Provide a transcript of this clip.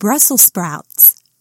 Brussels sprouts.